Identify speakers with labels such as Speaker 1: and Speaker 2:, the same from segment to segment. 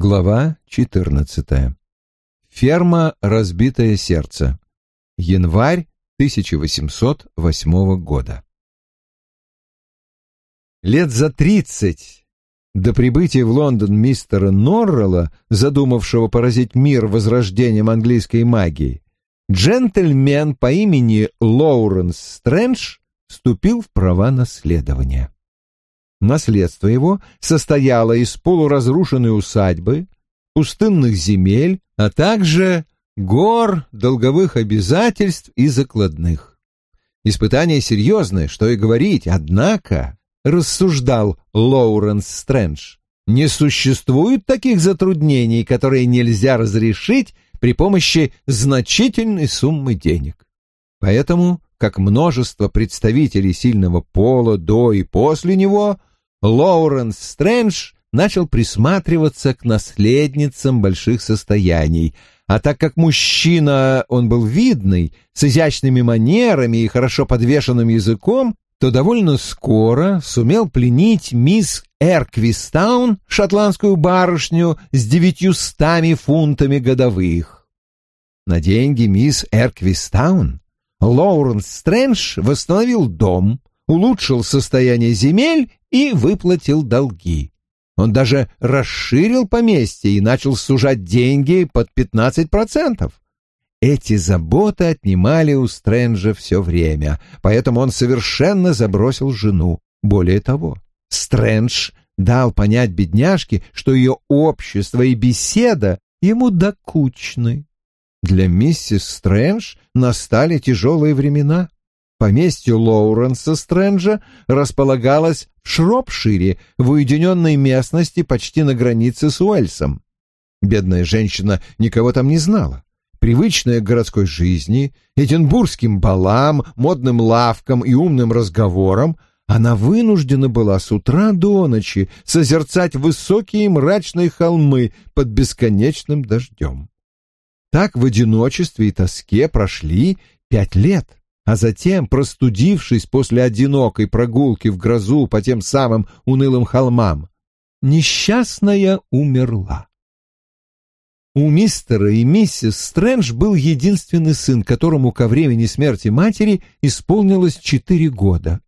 Speaker 1: Глава 14. Ферма «Разбитое сердце». Январь 1808 года. Лет за тридцать до прибытия в Лондон мистера Норрелла, задумавшего поразить мир возрождением английской магии, джентльмен по имени Лоуренс Стрэндж вступил в права наследования. Наследство его состояло из полуразрушенной усадьбы, пустынных земель, а также гор, долговых обязательств и закладных. Испытание серьезное, что и говорить, однако, рассуждал Лоуренс Стрэндж, не существует таких затруднений, которые нельзя разрешить при помощи значительной суммы денег. Поэтому, как множество представителей сильного пола до и после него, Лоуренс Стрэндж начал присматриваться к наследницам больших состояний, а так как мужчина он был видный, с изящными манерами и хорошо подвешенным языком, то довольно скоро сумел пленить мисс Эрквистаун, шотландскую барышню с девятьюстами фунтами годовых. На деньги мисс Эрквистаун Лоуренс Стрэндж восстановил дом, улучшил состояние земель и выплатил долги. Он даже расширил поместье и начал сужать деньги под 15%. Эти заботы отнимали у Стрэнджа все время, поэтому он совершенно забросил жену. Более того, Стрэндж дал понять бедняжке, что ее общество и беседа ему докучны. Для миссис Стрэндж настали тяжелые времена. Поместье Лоуренса Стрэнджа располагалось в Шропшире, в уединенной местности почти на границе с Уэльсом. Бедная женщина никого там не знала. Привычная к городской жизни, эдинбургским балам, модным лавкам и умным разговорам, она вынуждена была с утра до ночи созерцать высокие мрачные холмы под бесконечным дождем. Так в одиночестве и тоске прошли пять лет а затем, простудившись после одинокой прогулки в грозу по тем самым унылым холмам, несчастная умерла. У мистера и миссис Стрэндж был единственный сын, которому ко времени смерти матери исполнилось четыре года.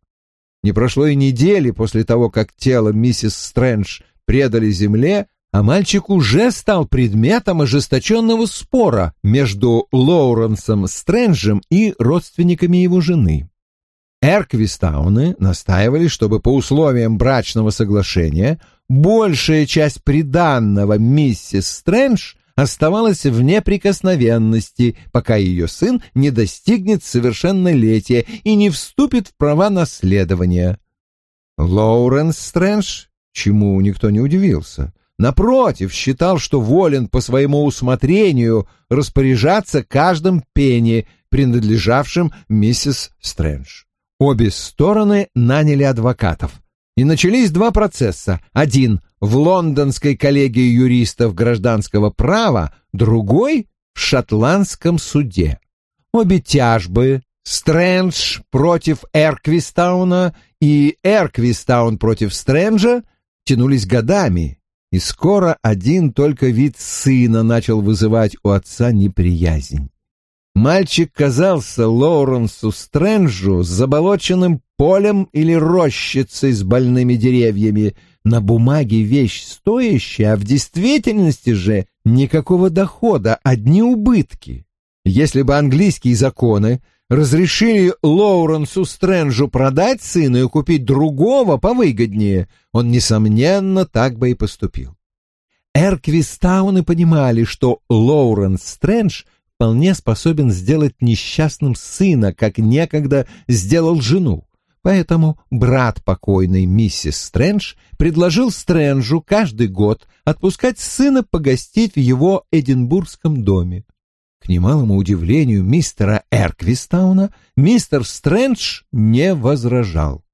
Speaker 1: Не прошло и недели после того, как тело миссис Стрэндж предали земле, а мальчик уже стал предметом ожесточенного спора между Лоуренсом Стрэнджем и родственниками его жены. Эрквистауны настаивали, чтобы по условиям брачного соглашения большая часть приданного миссис Стрэндж оставалась в неприкосновенности, пока ее сын не достигнет совершеннолетия и не вступит в права наследования. Лоуренс Стрэндж, чему никто не удивился, Напротив, считал, что волен по своему усмотрению распоряжаться каждым пенни, принадлежавшим миссис Стрэндж. Обе стороны наняли адвокатов. И начались два процесса. Один в Лондонской коллегии юристов гражданского права, другой в шотландском суде. Обе тяжбы Стрэндж против Эрквистауна и Эрквистаун против Стрэнджа тянулись годами и скоро один только вид сына начал вызывать у отца неприязнь. Мальчик казался Лоуренсу Стрэнджу заболоченным полем или рощицей с больными деревьями, на бумаге вещь стоящая, а в действительности же никакого дохода, одни убытки. Если бы английские законы разрешили Лоуренсу Стрэнджу продать сына и купить другого повыгоднее, он, несомненно, так бы и поступил. Эрквистауны понимали, что Лоуренс Стрэндж вполне способен сделать несчастным сына, как некогда сделал жену. Поэтому брат покойной миссис Стрэндж предложил Стрэнджу каждый год отпускать сына погостить в его Эдинбургском доме. К немалому удивлению мистера Эрквистауна, мистер Стрэндж не возражал.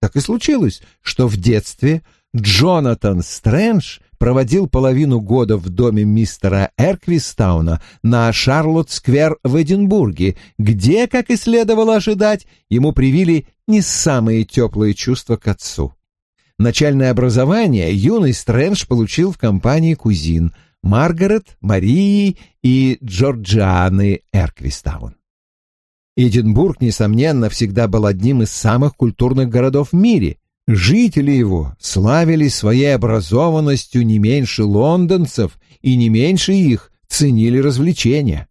Speaker 1: Так и случилось, что в детстве Джонатан Стрэндж проводил половину года в доме мистера Эрквистауна на Шарлотт-сквер в Эдинбурге, где, как и следовало ожидать, ему привили не самые теплые чувства к отцу. Начальное образование юный Стрэндж получил в компании кузин Маргарет, Марии и Джорджианы Эрквистаун. Эдинбург, несомненно, всегда был одним из самых культурных городов в мире. Жители его славились своей образованностью не меньше лондонцев и не меньше их ценили развлечения.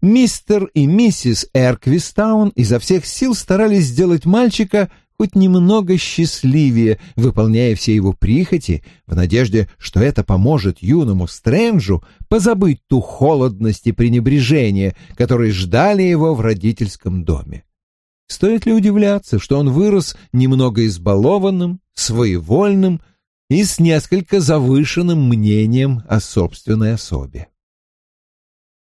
Speaker 1: Мистер и миссис Эрквистаун изо всех сил старались сделать мальчика хоть немного счастливее, выполняя все его прихоти, в надежде, что это поможет юному Стрэнджу позабыть ту холодность и пренебрежение, которые ждали его в родительском доме. Стоит ли удивляться, что он вырос немного избалованным, своевольным и с несколько завышенным мнением о собственной особе?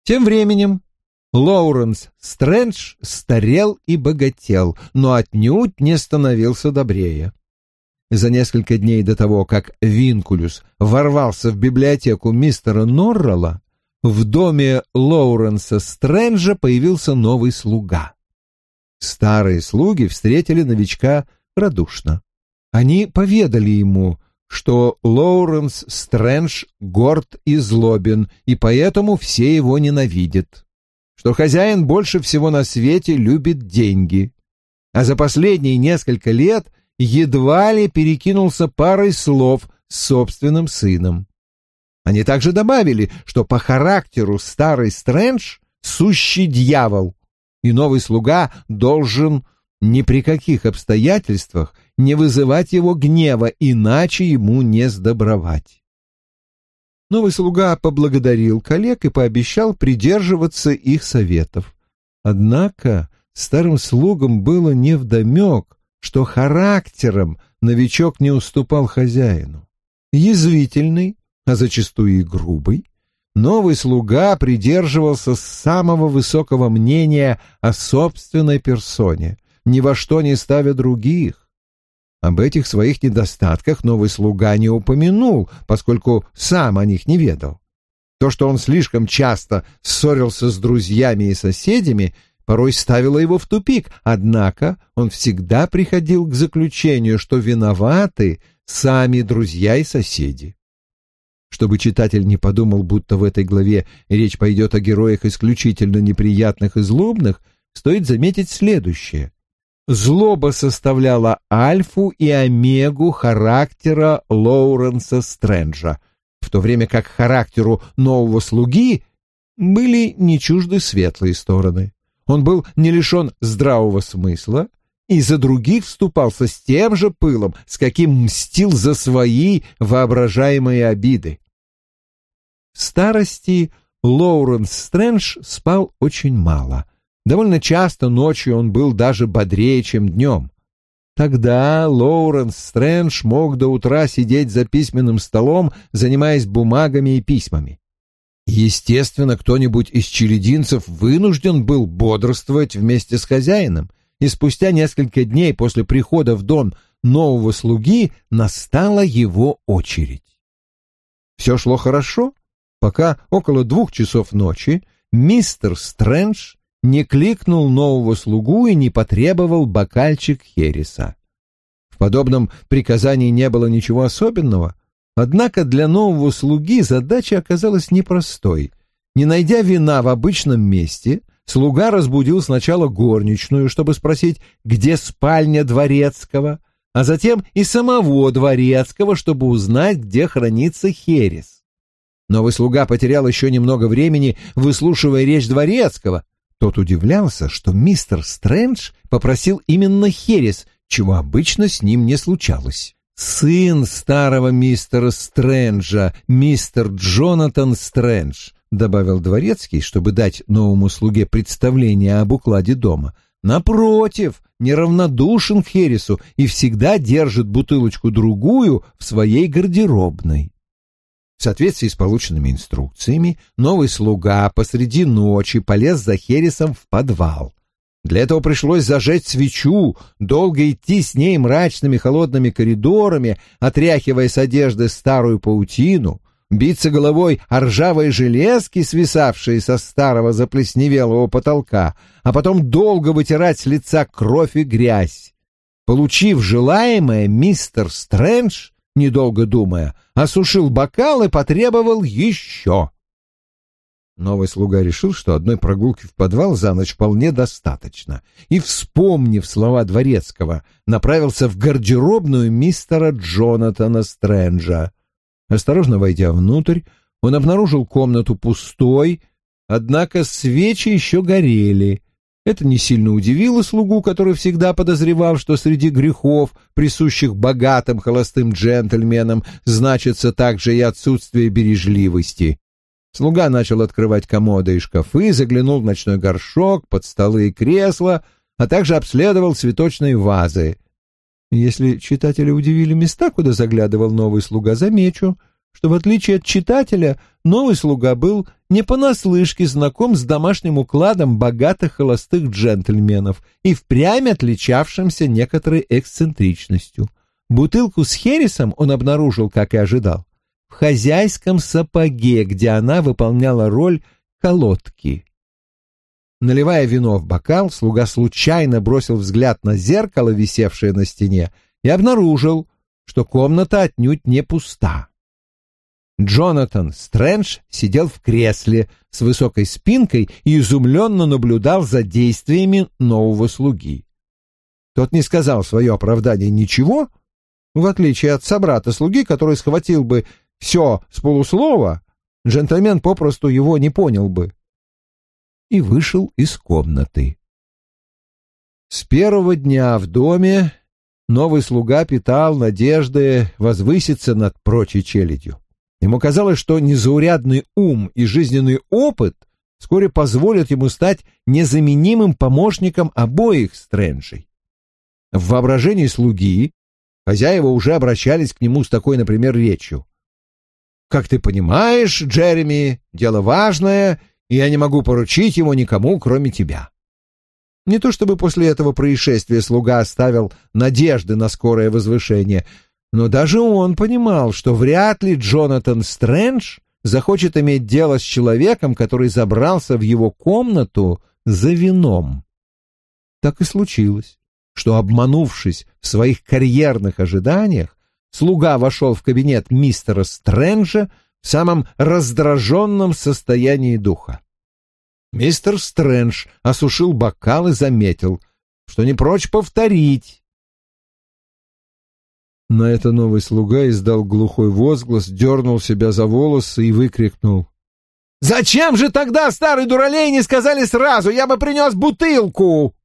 Speaker 1: Тем временем Лоуренс Стрэндж старел и богател, но отнюдь не становился добрее. За несколько дней до того, как Винкулюс ворвался в библиотеку мистера Норрелла, в доме Лоуренса Стрэнджа появился новый слуга. Старые слуги встретили новичка радушно. Они поведали ему, что Лоуренс Стрэндж горд и злобен, и поэтому все его ненавидят что хозяин больше всего на свете любит деньги, а за последние несколько лет едва ли перекинулся парой слов с собственным сыном. Они также добавили, что по характеру старый Стрэндж — сущий дьявол, и новый слуга должен ни при каких обстоятельствах не вызывать его гнева, иначе ему не сдобровать. Новый слуга поблагодарил коллег и пообещал придерживаться их советов. Однако старым слугам было невдомек, что характером новичок не уступал хозяину. Язвительный, а зачастую и грубый, новый слуга придерживался самого высокого мнения о собственной персоне, ни во что не ставя других, об этих своих недостатках новый слуга не упомянул, поскольку сам о них не ведал. То, что он слишком часто ссорился с друзьями и соседями, порой ставило его в тупик, однако он всегда приходил к заключению, что виноваты сами друзья и соседи. Чтобы читатель не подумал, будто в этой главе речь пойдет о героях исключительно неприятных и злобных, стоит заметить следующее. Злоба составляла альфу и омегу характера Лоуренса Стрэнджа, в то время как характеру нового слуги были не чужды светлые стороны. Он был не лишен здравого смысла и за других вступался с тем же пылом, с каким мстил за свои воображаемые обиды. В старости Лоуренс Стрэндж спал очень мало — Довольно часто ночью он был даже бодрее, чем днем. Тогда Лоуренс Стрэндж мог до утра сидеть за письменным столом, занимаясь бумагами и письмами. Естественно, кто-нибудь из челединцев вынужден был бодрствовать вместе с хозяином, и спустя несколько дней после прихода в дом нового слуги настала его очередь. Все шло хорошо, пока около двух часов ночи мистер Стрэндж не кликнул нового слугу и не потребовал бокальчик Хереса. В подобном приказании не было ничего особенного, однако для нового слуги задача оказалась непростой. Не найдя вина в обычном месте, слуга разбудил сначала горничную, чтобы спросить, где спальня дворецкого, а затем и самого дворецкого, чтобы узнать, где хранится Херес. Новый слуга потерял еще немного времени, выслушивая речь дворецкого, тот удивлялся, что мистер Стрэндж попросил именно Херес, чего обычно с ним не случалось. «Сын старого мистера Стрэнджа, мистер Джонатан Стрэндж», добавил дворецкий, чтобы дать новому слуге представление об укладе дома. «Напротив, неравнодушен к Хересу и всегда держит бутылочку-другую в своей гардеробной». В соответствии с полученными инструкциями, новый слуга посреди ночи полез за Хересом в подвал. Для этого пришлось зажечь свечу, долго идти с ней мрачными холодными коридорами, отряхивая с одежды старую паутину, биться головой о ржавые железки, свисавшие со старого заплесневелого потолка, а потом долго вытирать с лица кровь и грязь. Получив желаемое, мистер Стрэндж, недолго думая, осушил бокал и потребовал еще. Новый слуга решил, что одной прогулки в подвал за ночь вполне достаточно, и, вспомнив слова Дворецкого, направился в гардеробную мистера Джонатана Стрэнджа. Осторожно войдя внутрь, он обнаружил комнату пустой, однако свечи еще горели. Это не сильно удивило слугу, который всегда подозревал, что среди грехов, присущих богатым холостым джентльменам, значится также и отсутствие бережливости. Слуга начал открывать комоды и шкафы, заглянул в ночной горшок, под столы и кресла, а также обследовал цветочные вазы. Если читателя удивили места, куда заглядывал новый слуга, замечу, что в отличие от читателя, новый слуга был не понаслышке знаком с домашним укладом богатых холостых джентльменов и впрямь отличавшимся некоторой эксцентричностью. Бутылку с хересом он обнаружил, как и ожидал, в хозяйском сапоге, где она выполняла роль колодки. Наливая вино в бокал, слуга случайно бросил взгляд на зеркало, висевшее на стене, и обнаружил, что комната отнюдь не пуста. Джонатан Стрэндж сидел в кресле с высокой спинкой и изумленно наблюдал за действиями нового слуги. Тот не сказал свое оправдание ничего, в отличие от собрата-слуги, который схватил бы все с полуслова, джентльмен попросту его не понял бы. И вышел из комнаты. С первого дня в доме новый слуга питал надежды возвыситься над прочей челядью. Ему казалось, что незаурядный ум и жизненный опыт вскоре позволят ему стать незаменимым помощником обоих Стрэнджей. В воображении слуги хозяева уже обращались к нему с такой, например, речью. Как ты понимаешь, Джереми, дело важное, и я не могу поручить его никому, кроме тебя. Не то чтобы после этого происшествия слуга оставил надежды на скорое возвышение, но даже он понимал, что вряд ли Джонатан Стрэндж захочет иметь дело с человеком, который забрался в его комнату за вином. Так и случилось, что, обманувшись в своих карьерных ожиданиях, слуга вошел в кабинет мистера Стрэнджа в самом раздраженном состоянии духа. Мистер Стрэндж осушил бокал и заметил, что не прочь повторить. На это новый слуга издал глухой возглас, дернул себя за волосы и выкрикнул. «Зачем же тогда, старый дуралей, не сказали сразу? Я бы принес бутылку!»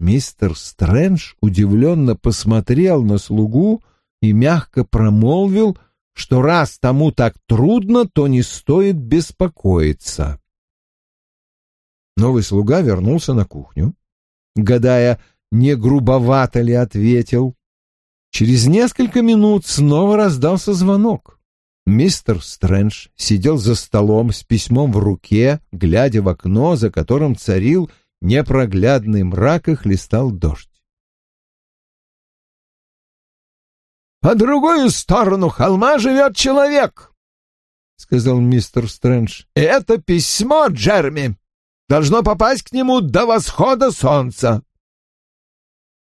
Speaker 1: Мистер Стрэндж удивленно посмотрел на слугу и мягко промолвил, что раз тому так трудно, то не стоит беспокоиться. Новый слуга вернулся на кухню, гадая, не грубовато ли ответил. Через несколько минут снова раздался звонок. Мистер Стрэндж сидел за столом с письмом в руке, глядя в окно, за которым царил непроглядный мрак и хлестал дождь. «По другую сторону холма живет человек», — сказал мистер Стрэндж. «Это письмо, Джерми. Должно попасть к нему до восхода солнца».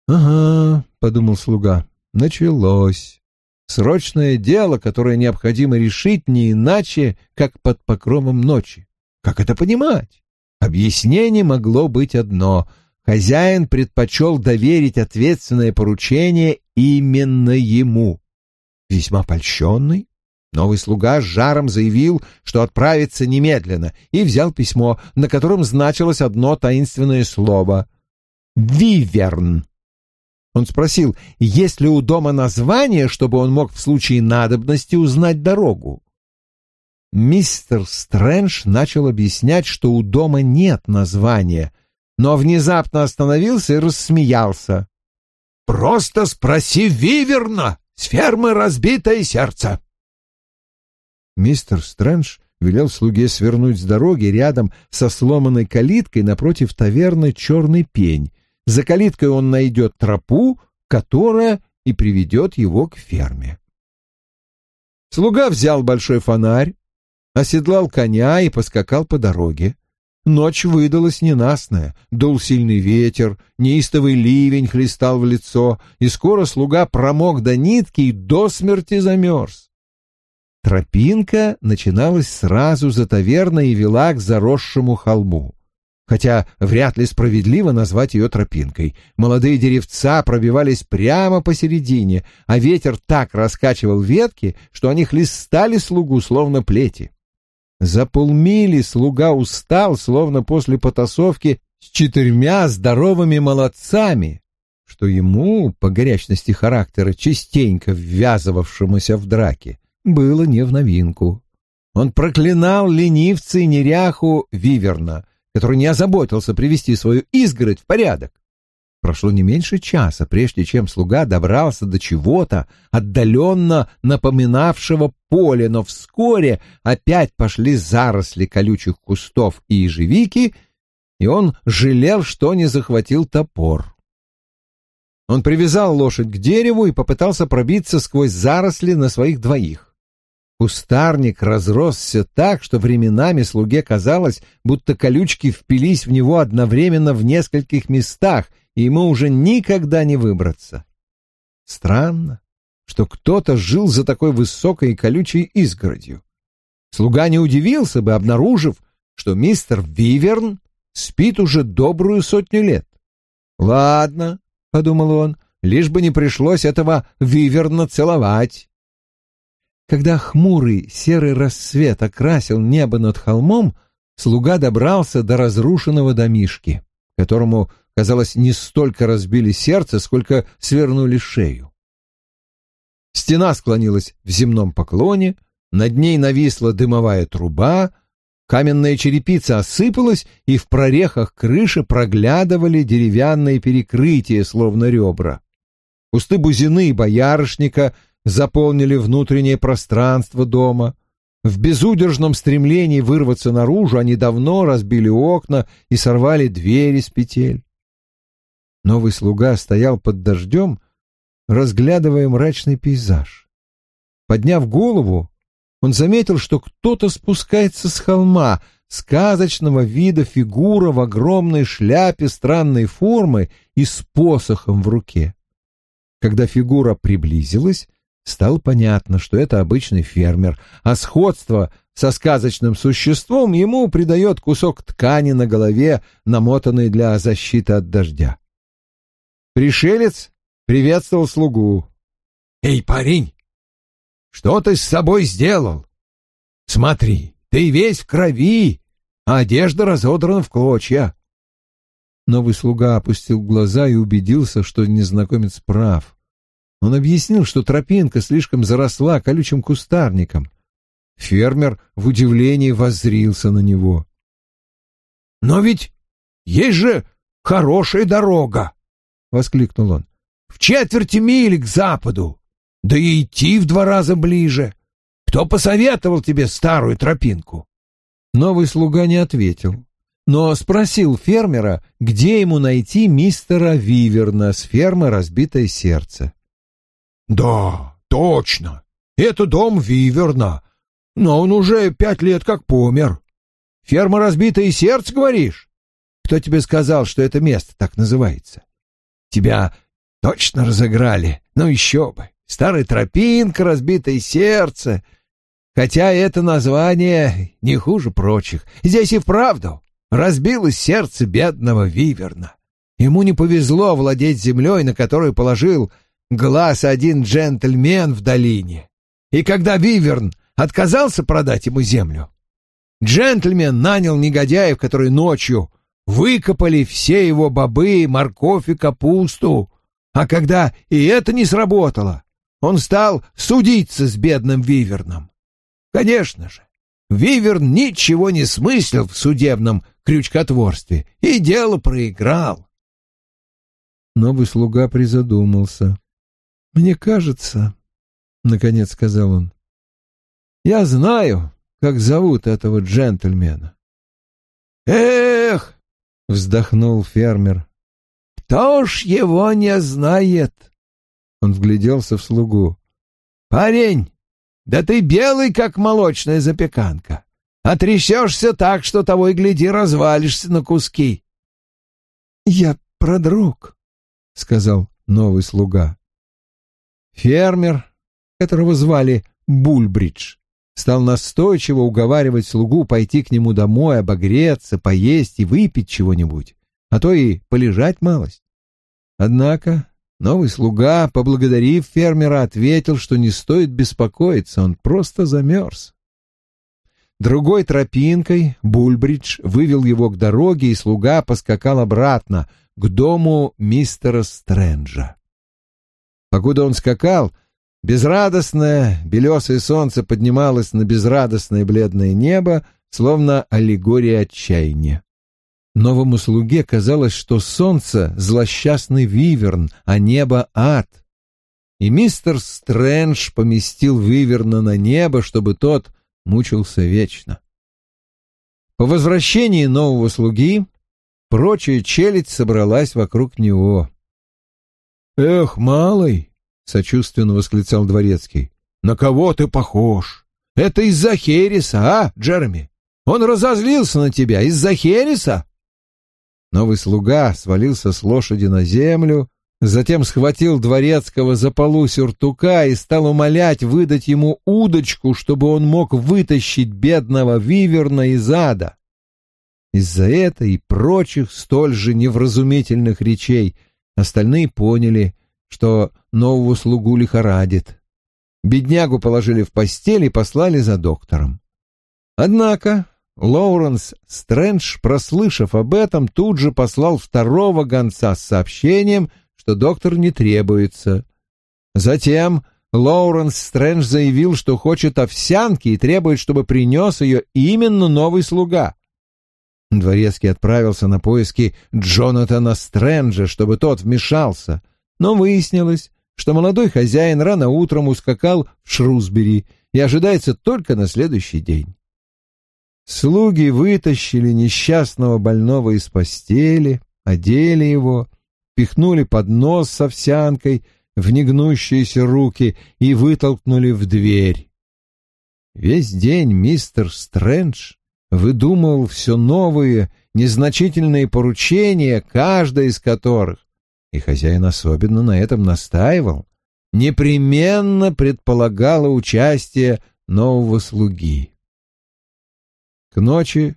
Speaker 1: «Ага», — подумал слуга, — «началось. Срочное дело, которое необходимо решить не иначе, как под покровом ночи. Как это понимать?» Объяснение могло быть одно. Хозяин предпочел доверить ответственное поручение именно ему. Весьма польщенный, новый слуга с жаром заявил, что отправится немедленно, и взял письмо, на котором значилось одно таинственное слово — «Виверн». Он спросил, есть ли у дома название, чтобы он мог в случае надобности узнать дорогу мистер Стрэндж начал объяснять, что у дома нет названия, но внезапно остановился и рассмеялся. «Просто спроси Виверна с фермы «Разбитое сердце». Мистер Стрэндж велел слуге свернуть с дороги рядом со сломанной калиткой напротив таверны «Черный пень». За калиткой он найдет тропу, которая и приведет его к ферме. Слуга взял большой фонарь, оседлал коня и поскакал по дороге. Ночь выдалась ненастная, дул сильный ветер, неистовый ливень хлестал в лицо, и скоро слуга промок до нитки и до смерти замерз. Тропинка начиналась сразу за таверной и вела к заросшему холму. Хотя вряд ли справедливо назвать ее тропинкой. Молодые деревца пробивались прямо посередине, а ветер так раскачивал ветки, что они хлестали слугу, словно плети. За полмили слуга устал, словно после потасовки с четырьмя здоровыми молодцами, что ему, по горячности характера, частенько ввязывавшемуся в драки, было не в новинку. Он проклинал ленивца и неряху Виверна, который не озаботился привести свою изгородь в порядок. Прошло не меньше часа, прежде чем слуга добрался до чего-то, отдаленно напоминавшего поле, но вскоре опять пошли заросли колючих кустов и ежевики, и он жалел, что не захватил топор. Он привязал лошадь к дереву и попытался пробиться сквозь заросли на своих двоих. Кустарник разросся так, что временами слуге казалось, будто колючки впились в него одновременно в нескольких местах — и ему уже никогда не выбраться. Странно, что кто-то жил за такой высокой и колючей изгородью. Слуга не удивился бы, обнаружив, что мистер Виверн спит уже добрую сотню лет. «Ладно», — подумал он, — «лишь бы не пришлось этого Виверна целовать». Когда хмурый серый рассвет окрасил небо над холмом, слуга добрался до разрушенного домишки, которому казалось, не столько разбили сердце, сколько свернули шею. Стена склонилась в земном поклоне, над ней нависла дымовая труба, каменная черепица осыпалась, и в прорехах крыши проглядывали деревянные перекрытия, словно ребра. Кусты бузины и боярышника заполнили внутреннее пространство дома. В безудержном стремлении вырваться наружу они давно разбили окна и сорвали двери с петель. Новый слуга стоял под дождем, разглядывая мрачный пейзаж. Подняв голову, он заметил, что кто-то спускается с холма, сказочного вида фигура в огромной шляпе странной формы и с посохом в руке. Когда фигура приблизилась, стало понятно, что это обычный фермер, а сходство со сказочным существом ему придает кусок ткани на голове, намотанный для защиты от дождя. Пришелец приветствовал слугу. «Эй, парень, что ты с собой сделал? Смотри, ты весь в крови, а одежда разодрана в клочья». Новый слуга опустил глаза и убедился, что незнакомец прав. Он объяснил, что тропинка слишком заросла колючим кустарником. Фермер в удивлении воззрился на него. «Но ведь есть же хорошая дорога!» воскликнул он. «В четверти мили к западу! Да и идти в два раза ближе! Кто посоветовал тебе старую тропинку?» Новый слуга не ответил, но спросил фермера, где ему найти мистера Виверна с фермы «Разбитое сердце». «Да, точно! Это дом Виверна, но он уже пять лет как помер. Ферма «Разбитое сердце», говоришь? Кто тебе сказал, что это место так называется?» Тебя точно разыграли. Ну еще бы. Старая тропинка, разбитое сердце. Хотя это название не хуже прочих. Здесь и вправду разбилось сердце бедного Виверна. Ему не повезло владеть землей, на которую положил глаз один джентльмен в долине. И когда Виверн отказался продать ему землю, джентльмен нанял негодяев, которые ночью выкопали все его бобы, морковь и капусту. А когда и это не сработало, он стал судиться с бедным Виверном. Конечно же, Виверн ничего не смыслил в судебном крючкотворстве и дело проиграл. Новый слуга призадумался. «Мне кажется, — наконец сказал он, — я знаю, как зовут этого джентльмена». «Эх, — вздохнул фермер. «Кто ж его не знает?» Он вгляделся в слугу. «Парень, да ты белый, как молочная запеканка. а трясешься так, что того и гляди развалишься на куски.
Speaker 2: — Я продрог, — сказал новый слуга.
Speaker 1: Фермер, которого звали Бульбридж, стал настойчиво уговаривать слугу пойти к нему домой, обогреться, поесть и выпить чего-нибудь, а то и полежать малость. Однако новый слуга, поблагодарив фермера, ответил, что не стоит беспокоиться, он просто замерз. Другой тропинкой Бульбридж вывел его к дороге, и слуга поскакал обратно, к дому мистера Стрэнджа. Покуда он скакал, безрадостное белесое солнце поднималось на безрадостное бледное небо, словно аллегория отчаяния. Новому слуге казалось, что солнце — злосчастный виверн, а небо — ад. И мистер Стрэндж поместил виверна на небо, чтобы тот мучился вечно. По возвращении нового слуги прочая челядь собралась вокруг него. «Эх, малый!» — сочувственно восклицал дворецкий. «На кого ты похож? Это из-за Хереса, а, Джереми? Он разозлился на тебя из-за Хереса?» Новый слуга свалился с лошади на землю, затем схватил дворецкого за полу сюртука и стал умолять выдать ему удочку, чтобы он мог вытащить бедного виверна из ада. Из-за этой и прочих столь же невразумительных речей Остальные поняли, что нового слугу лихорадит. Беднягу положили в постель и послали за доктором. Однако Лоуренс Стрэндж, прослышав об этом, тут же послал второго гонца с сообщением, что доктор не требуется. Затем Лоуренс Стрэндж заявил, что хочет овсянки и требует, чтобы принес ее именно новый слуга. Дворецкий отправился на поиски Джонатана Стрэнджа, чтобы тот вмешался, но выяснилось, что молодой хозяин рано утром ускакал в Шрусбери и ожидается только на следующий день. Слуги вытащили несчастного больного из постели, одели его, пихнули под нос с овсянкой в негнущиеся руки и вытолкнули в дверь. Весь день мистер Стрэндж выдумывал все новые, незначительные поручения, каждое из которых, и хозяин особенно на этом настаивал, непременно предполагало участие нового слуги. К ночи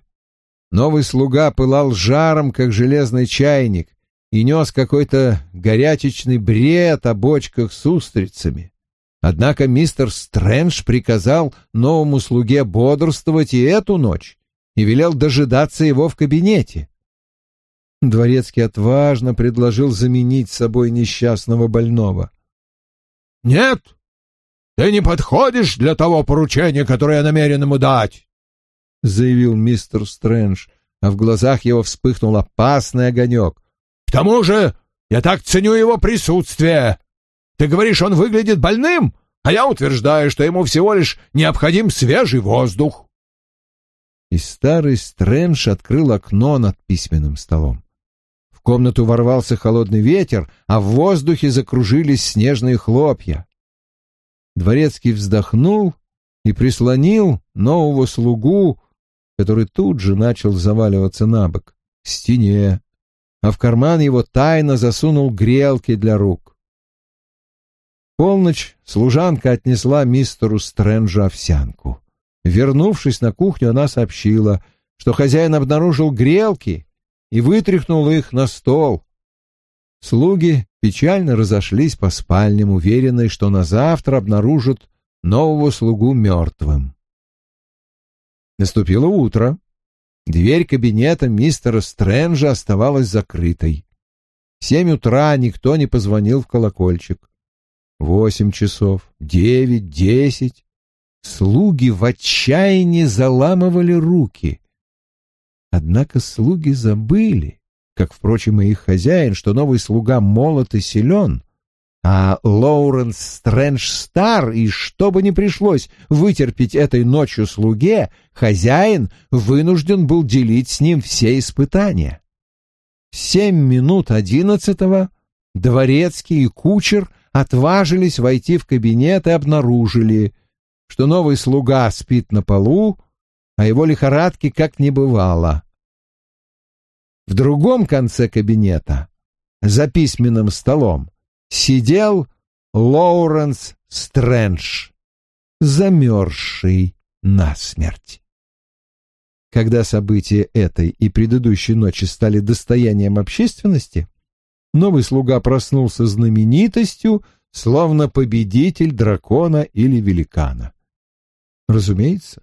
Speaker 1: новый слуга пылал жаром, как железный чайник, и нес какой-то горячечный бред о бочках с устрицами. Однако мистер Стрэндж приказал новому слуге бодрствовать и эту ночь, и велел дожидаться его в кабинете. Дворецкий отважно предложил заменить собой несчастного больного. «Нет, ты не подходишь для того поручения, которое я намерен ему дать», — заявил мистер Стрэндж, а в глазах его вспыхнул опасный огонек. «К тому же я так ценю его присутствие. Ты говоришь, он выглядит больным, а я утверждаю, что ему всего лишь необходим свежий воздух» и старый Стрэндж открыл окно над письменным столом. В комнату ворвался холодный ветер, а в воздухе закружились снежные хлопья. Дворецкий вздохнул и прислонил нового слугу, который тут же начал заваливаться на бок, к стене, а в карман его тайно засунул грелки для рук. полночь служанка отнесла мистеру Стрэнджу овсянку. Вернувшись на кухню, она сообщила, что хозяин обнаружил грелки и вытряхнул их на стол. Слуги печально разошлись по спальням, уверенные, что на завтра обнаружат нового слугу мертвым. Наступило утро. Дверь кабинета мистера Стрэнджа оставалась закрытой. В семь утра никто не позвонил в колокольчик. Восемь часов, девять, десять. Слуги в отчаянии заламывали руки. Однако слуги забыли, как, впрочем, и их хозяин, что новый слуга молод и силен, а Лоуренс Стрэндж стар, и что бы ни пришлось вытерпеть этой ночью слуге, хозяин вынужден был делить с ним все испытания. В семь минут одиннадцатого дворецкий и кучер отважились войти в кабинет и обнаружили — что новый слуга спит на полу, а его лихорадки как не бывало. В другом конце кабинета, за письменным столом, сидел Лоуренс Стрэндж, замерзший насмерть. Когда события этой и предыдущей ночи стали достоянием общественности, новый слуга проснулся знаменитостью, словно победитель дракона или великана. Разумеется,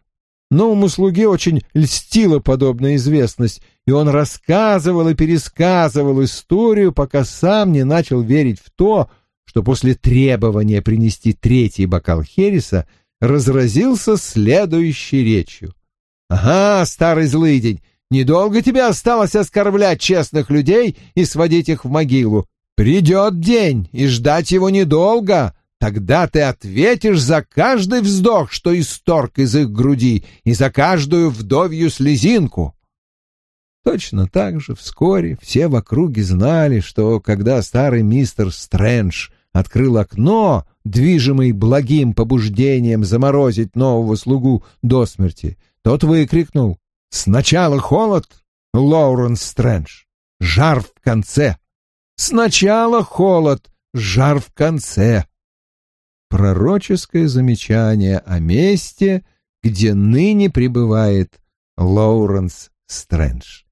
Speaker 1: новому слуге очень льстила подобная известность, и он рассказывал и пересказывал историю, пока сам не начал верить в то, что после требования принести третий бокал Хереса разразился следующей речью. «Ага, старый злыдень, недолго тебе осталось оскорблять честных людей и сводить их в могилу. Придет день, и ждать его недолго. Тогда ты ответишь за каждый вздох, что исторг из их груди, и за каждую вдовью слезинку». Точно так же вскоре все в округе знали, что когда старый мистер Стрэндж открыл окно, движимый благим побуждением заморозить нового слугу до смерти, тот выкрикнул «Сначала холод, Лоуренс Стрэндж, жар в конце! Сначала холод, жар в конце!» Пророческое замечание о месте, где ныне пребывает Лоуренс Стрэндж.